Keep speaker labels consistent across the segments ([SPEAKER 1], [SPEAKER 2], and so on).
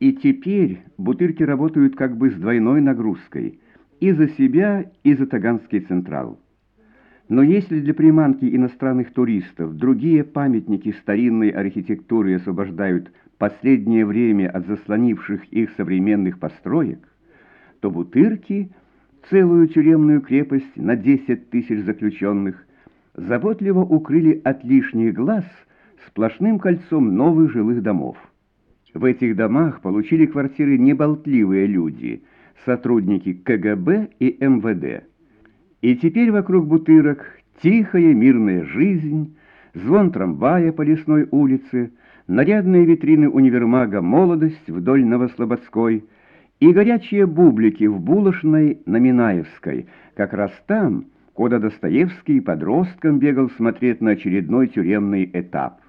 [SPEAKER 1] И теперь бутырки работают как бы с двойной нагрузкой. И за себя, и за Таганский Централ. Но если для приманки иностранных туристов другие памятники старинной архитектуры освобождают последнее время от заслонивших их современных построек, то Бутырки, целую тюремную крепость на 10 тысяч заключенных, заботливо укрыли от лишних глаз сплошным кольцом новых жилых домов. В этих домах получили квартиры неболтливые люди, сотрудники КГБ и МВД. И теперь вокруг бутырок тихая мирная жизнь, звон трамвая по лесной улице, нарядные витрины универмага «Молодость» вдоль Новослободской и горячие бублики в булочной на Минаевской, как раз там, куда Достоевский подростком бегал смотреть на очередной тюремный этап.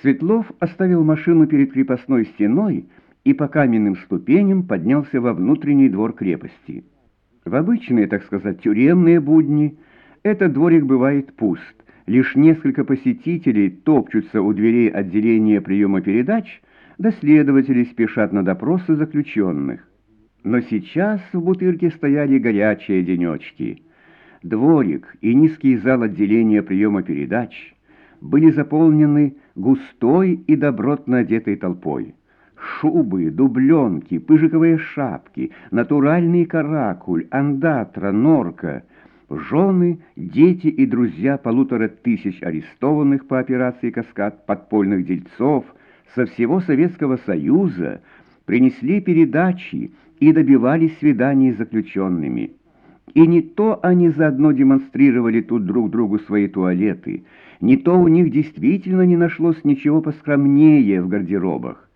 [SPEAKER 1] Светлов оставил машину перед крепостной стеной и по каменным ступеням поднялся во внутренний двор крепости. В обычные, так сказать, тюремные будни этот дворик бывает пуст. Лишь несколько посетителей топчутся у дверей отделения приема передач, да следователи спешат на допросы заключенных. Но сейчас в бутырке стояли горячие денечки. Дворик и низкий зал отделения приема передач были заполнены густой и добротно одетой толпой. Шубы, дубленки, пыжиковые шапки, натуральный каракуль, андатра, норка, жены, дети и друзья полутора тысяч арестованных по операции «Каскад» подпольных дельцов со всего Советского Союза принесли передачи и добивались свиданий с заключенными. И не то они заодно демонстрировали тут друг другу свои туалеты, не то у них действительно не нашлось ничего поскромнее в гардеробах.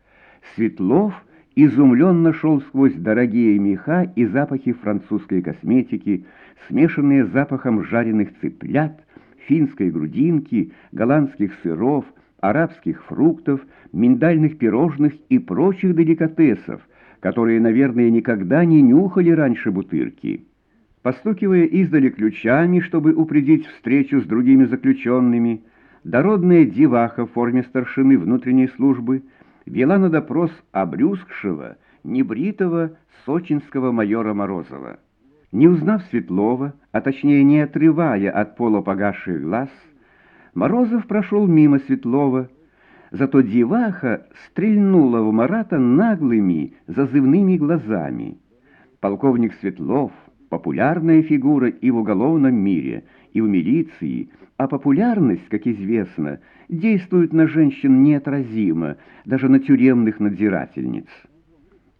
[SPEAKER 1] Светлов изумленно шел сквозь дорогие меха и запахи французской косметики, смешанные с запахом жареных цыплят, финской грудинки, голландских сыров, арабских фруктов, миндальных пирожных и прочих деликатесов, которые, наверное, никогда не нюхали раньше бутырки. Постукивая издали ключами, чтобы упредить встречу с другими заключенными, дородная деваха в форме старшины внутренней службы — вела на допрос обрюзгшего, небритого сочинского майора Морозова. Не узнав Светлова, а точнее не отрывая от пола погасших глаз, Морозов прошел мимо Светлова, зато деваха стрельнула в Марата наглыми, зазывными глазами. Полковник Светлов — популярная фигура и в уголовном мире, и в милиции, а популярность, как известно, действует на женщин неотразимо, даже на тюремных надзирательниц.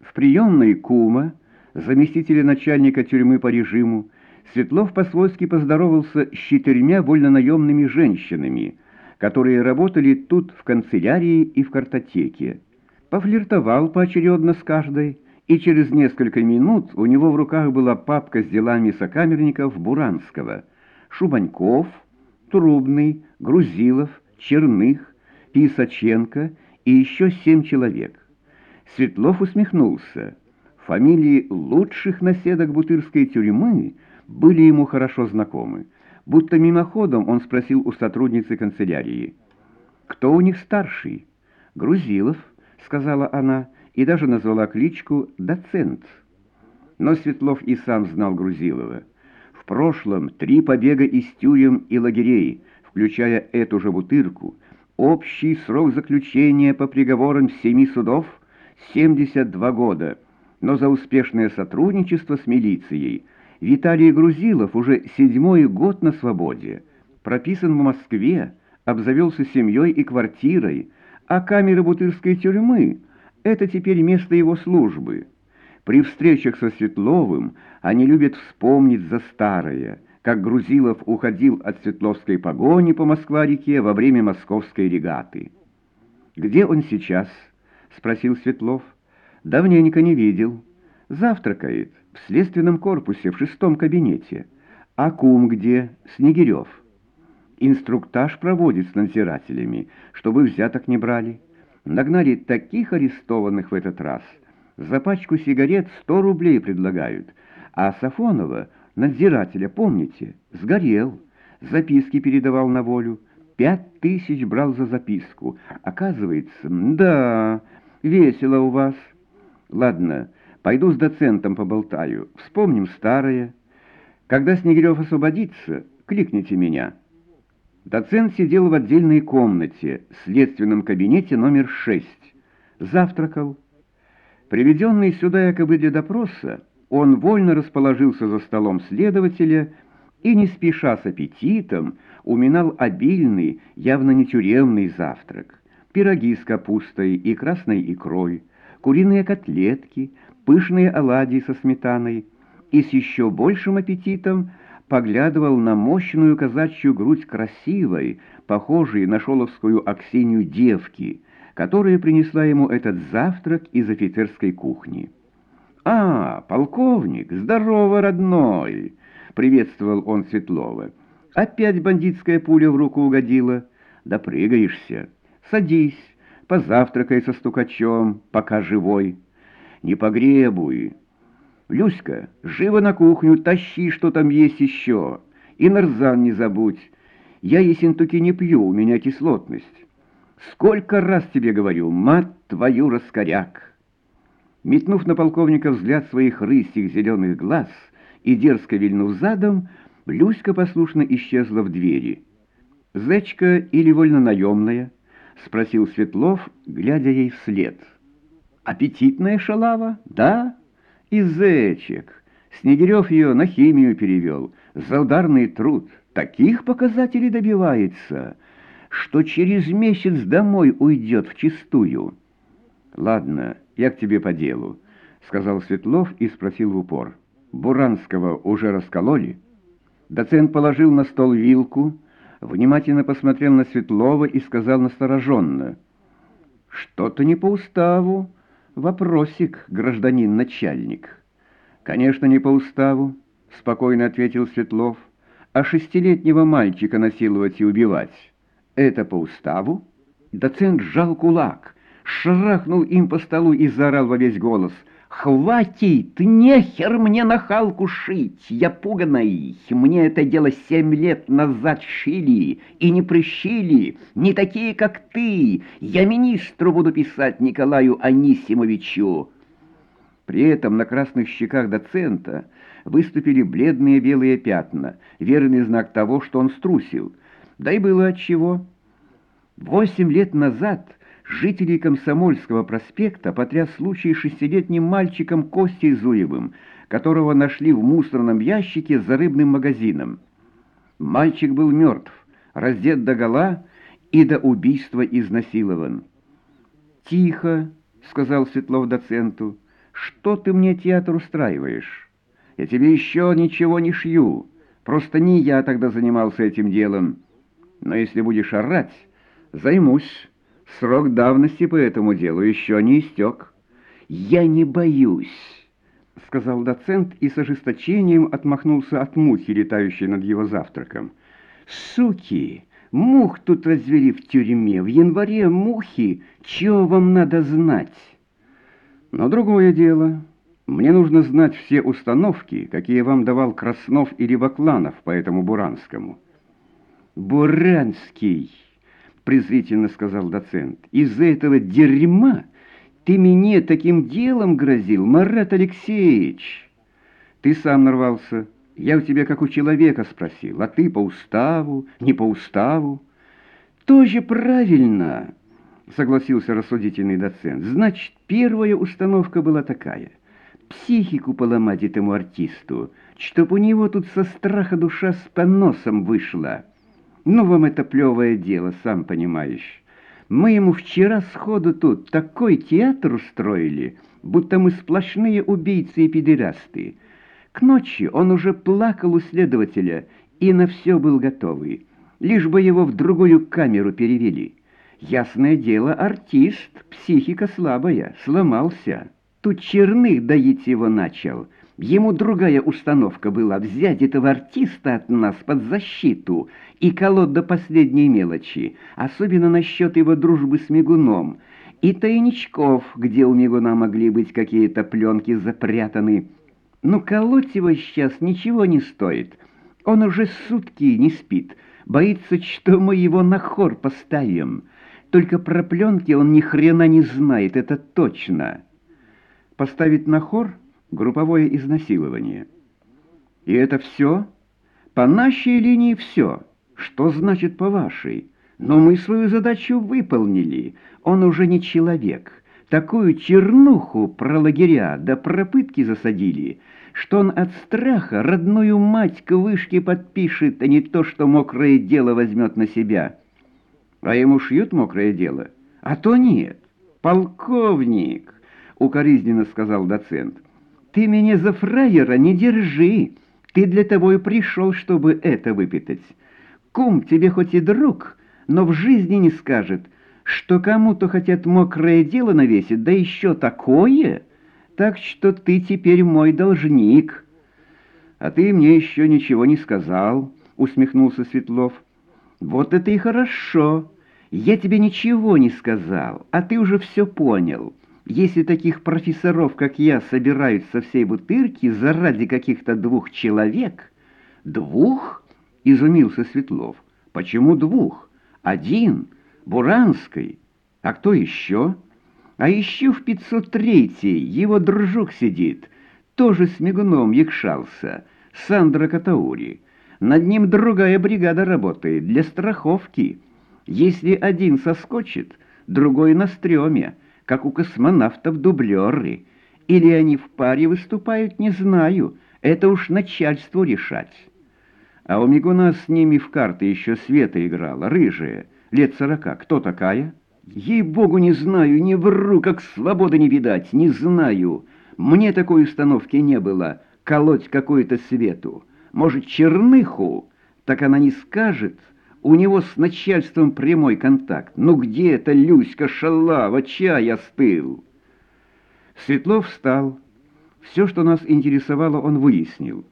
[SPEAKER 1] В приемной кума, заместителя начальника тюрьмы по режиму, Светлов по-свойски поздоровался с четырьмя вольнонаемными женщинами, которые работали тут в канцелярии и в картотеке. Пофлиртовал поочередно с каждой, и через несколько минут у него в руках была папка с делами сокамерников Буранского, Шубаньков, Трубный, Грузилов, Черных, Писаченко и еще семь человек. Светлов усмехнулся. Фамилии лучших наседок Бутырской тюрьмы были ему хорошо знакомы. Будто мимоходом он спросил у сотрудницы канцелярии. «Кто у них старший?» «Грузилов», — сказала она, и даже назвала кличку «Доцент». Но Светлов и сам знал Грузилова. В прошлом три побега из тюрем и лагерей, включая эту же бутырку, общий срок заключения по приговорам семи судов — 72 года, но за успешное сотрудничество с милицией Виталий Грузилов уже седьмой год на свободе, прописан в Москве, обзавелся семьей и квартирой, а камера бутырской тюрьмы — это теперь место его службы — при встречах со Светловым они любят вспомнить за старое, как Грузилов уходил от Светловской погони по Москва-реке во время московской регаты. «Где он сейчас?» — спросил Светлов. «Давненько не видел. Завтракает в следственном корпусе в шестом кабинете. А кум где? Снегирев. Инструктаж проводит с надзирателями, чтобы взяток не брали. Нагнали таких арестованных в этот раз — за пачку сигарет сто рублей предлагают, а Сафонова, надзирателя, помните, сгорел, записки передавал на волю, пять тысяч брал за записку. Оказывается, да, Весело у вас. Ладно, пойду с доцентом поболтаю. Вспомним старое. Когда Снегирев освободится, кликните меня». Доцент сидел в отдельной комнате, следственном кабинете номер 6. Завтракал. Приведенный сюда якобы для допроса, он вольно расположился за столом следователя и, не спеша с аппетитом, уминал обильный, явно не тюремный завтрак. Пироги с капустой и красной икрой, куриные котлетки, пышные оладьи со сметаной и с еще большим аппетитом поглядывал на мощную казачью грудь красивой, похожей на шоловскую Аксинью девки, которая принесла ему этот завтрак из офицерской кухни. «А, полковник, здорово, родной!» — приветствовал он Светлова. «Опять бандитская пуля в руку угодила. Допрыгаешься. Садись, позавтракай со стукачом, пока живой. Не погребуй, «Люська, живо на кухню, тащи, что там есть еще. И нарзан не забудь. Я есентуки не пью, у меня кислотность. Сколько раз тебе говорю, мать твою раскоряк!» Метнув на полковника взгляд своих рысих зеленых глаз и дерзко вильнув задом, Люська послушно исчезла в двери. «Зечка или вольнонаемная?» — спросил Светлов, глядя ей вслед. «Аппетитная шалава, да?» Из зэчек. Снегирев ее на химию перевел, за ударный труд. Таких показателей добивается, что через месяц домой уйдет вчистую. «Ладно, я к тебе по делу», — сказал Светлов и спросил в упор. «Буранского уже раскололи?» Доцент положил на стол вилку, внимательно посмотрел на Светлова и сказал настороженно. «Что-то не по уставу». «Вопросик, гражданин начальник». «Конечно, не по уставу», — спокойно ответил Светлов. «А шестилетнего мальчика насиловать и убивать — это по уставу?» Доцент сжал кулак, шарахнул им по столу и заорал во весь голос — «Хватит! Нехер мне на халку шить! Я пуганый! Мне это дело семь лет назад шили и не прищили, не такие, как ты! Я министру буду писать Николаю Анисимовичу!» При этом на красных щеках доцента выступили бледные белые пятна, верный знак того, что он струсил. Да и было отчего. Восемь лет назад жителей Комсомольского проспекта потряс случай шестилетним мальчиком Костей Зуевым, которого нашли в мусорном ящике за рыбным магазином. Мальчик был мертв, раздет догола и до убийства изнасилован. «Тихо», — сказал Светлов доценту, — «что ты мне театр устраиваешь? Я тебе еще ничего не шью, просто не я тогда занимался этим делом. Но если будешь орать, займусь». Срок давности по этому делу еще не истек. «Я не боюсь», — сказал доцент и с ожесточением отмахнулся от мухи, летающей над его завтраком. «Суки! Мух тут развели в тюрьме. В январе мухи. Чего вам надо знать?» «Но другое дело. Мне нужно знать все установки, какие вам давал Краснов или Бакланов по этому Буранскому». «Буранский!» — презрительно сказал доцент. «Из-за этого дерьма ты мне таким делом грозил, Марат Алексеевич!» «Ты сам нарвался. Я у тебя как у человека спросил, а ты по уставу, не по уставу». «Тоже правильно!» — согласился рассудительный доцент. «Значит, первая установка была такая. Психику поломать этому артисту, чтоб у него тут со страха душа с поносом вышла». Ну, вам это плевое дело, сам понимаешь. Мы ему вчера сходу тут такой театр устроили, будто мы сплошные убийцы и педерасты. К ночи он уже плакал у следователя и на все был готовый, лишь бы его в другую камеру перевели. Ясное дело, артист, психика слабая, сломался. Тут Черных доить его начал — Ему другая установка была взять этого артиста от нас под защиту и колоть до последней мелочи, особенно насчет его дружбы с Мигуном, и тайничков, где у Мигуна могли быть какие-то пленки запрятаны. Но колоть его сейчас ничего не стоит. Он уже сутки не спит, боится, что мы его на хор поставим. Только про пленки он ни хрена не знает, это точно. Поставить на хор групповое изнасилование. И это все? По нашей линии все. Что значит по вашей? Но мы свою задачу выполнили. Он уже не человек. Такую чернуху про лагеря да про пытки засадили, что он от страха родную мать к вышке подпишет, а не то, что мокрое дело возьмет на себя. А ему шьют мокрое дело? А то нет. Полковник, укоризненно сказал доцент, ты меня за фраера не держи. Ты для того и пришел, чтобы это выпитать. Кум тебе хоть и друг, но в жизни не скажет, что кому-то хотят мокрое дело навесить, да еще такое, так что ты теперь мой должник. А ты мне еще ничего не сказал, усмехнулся Светлов. Вот это и хорошо. Я тебе ничего не сказал, а ты уже все понял. Если таких профессоров, как я, собирают со всей бутырки заради каких-то двух человек... Двух? Изумился Светлов. Почему двух? Один, Буранской. А кто еще? А еще в 503-й его дружок сидит, тоже с мигуном якшался, Сандра Катаури. Над ним другая бригада работает для страховки. Если один соскочит, другой на стреме, как у космонавтов дублеры. Или они в паре выступают, не знаю, это уж начальству решать. А у Мигуна с ними в карты еще Света играла, рыжая, лет сорока. Кто такая? Ей-богу, не знаю, не вру, как свободы не видать, не знаю. Мне такой установки не было, колоть какую-то Свету. Может, Черныху? Так она не скажет. У него с начальством прямой контакт. Ну где это Люська шалава, чай остыл? Светлов встал. Все, что нас интересовало, он выяснил.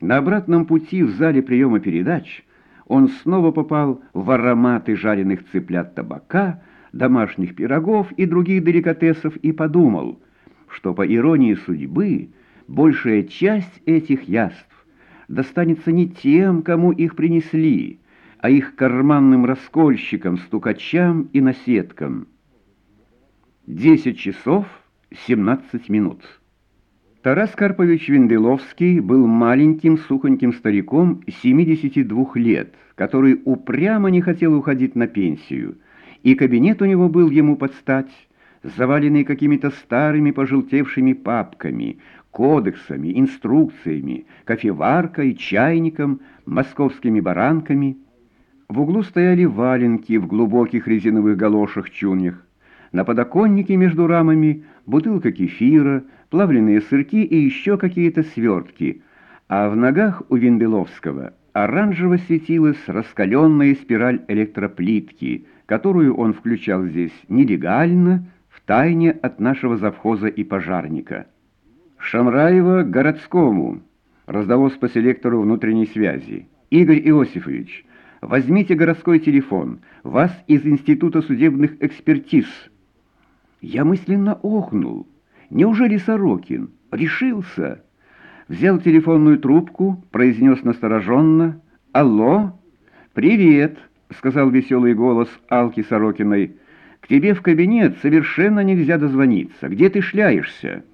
[SPEAKER 1] На обратном пути в зале приема передач он снова попал в ароматы жареных цыплят табака, домашних пирогов и других деликатесов и подумал, что, по иронии судьбы, большая часть этих яств достанется не тем, кому их принесли, а их карманным раскольщикам, стукачам и наседкам. Десять часов семнадцать минут. Тарас Карпович Венделовский был маленьким сухоньким стариком 72 лет, который упрямо не хотел уходить на пенсию, и кабинет у него был ему под стать, заваленный какими-то старыми пожелтевшими папками, кодексами, инструкциями, кофеваркой, чайником, московскими баранками. В углу стояли валенки в глубоких резиновых галошах-чуньях. На подоконнике между рамами бутылка кефира, плавленые сырки и еще какие-то свертки, а в ногах у Венделовского оранжево светилась раскаленная спираль электроплитки, которую он включал здесь нелегально, в тайне от нашего завхоза и пожарника. Шамраева городскому раздалось по селектору внутренней связи. «Игорь Иосифович, возьмите городской телефон, вас из Института судебных экспертиз». Я мысленно охнул. Неужели Сорокин решился? Взял телефонную трубку, произнес настороженно. «Алло? Привет!» — сказал веселый голос Алки Сорокиной. «К тебе в кабинет совершенно нельзя дозвониться. Где ты шляешься?»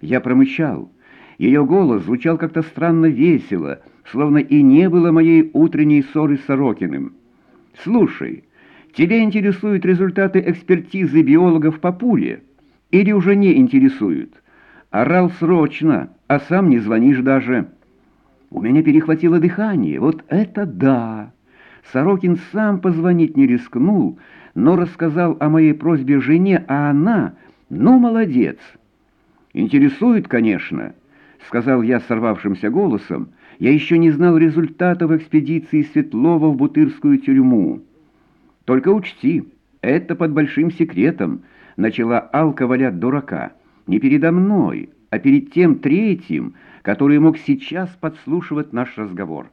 [SPEAKER 1] Я промычал. Ее голос звучал как-то странно весело, словно и не было моей утренней ссоры с Сорокиным. «Слушай, тебя интересуют результаты экспертизы биологов по пуле?» Или уже не интересуют? Орал срочно, а сам не звонишь даже. У меня перехватило дыхание. Вот это да! Сорокин сам позвонить не рискнул, но рассказал о моей просьбе жене, а она... Ну, молодец! Интересует, конечно, сказал я сорвавшимся голосом. Я еще не знал результатов экспедиции Светлова в Бутырскую тюрьму. Только учти, это под большим секретом, начала Алка валять дурака. Не передо мной, а перед тем третьим, который мог сейчас подслушивать наш разговор.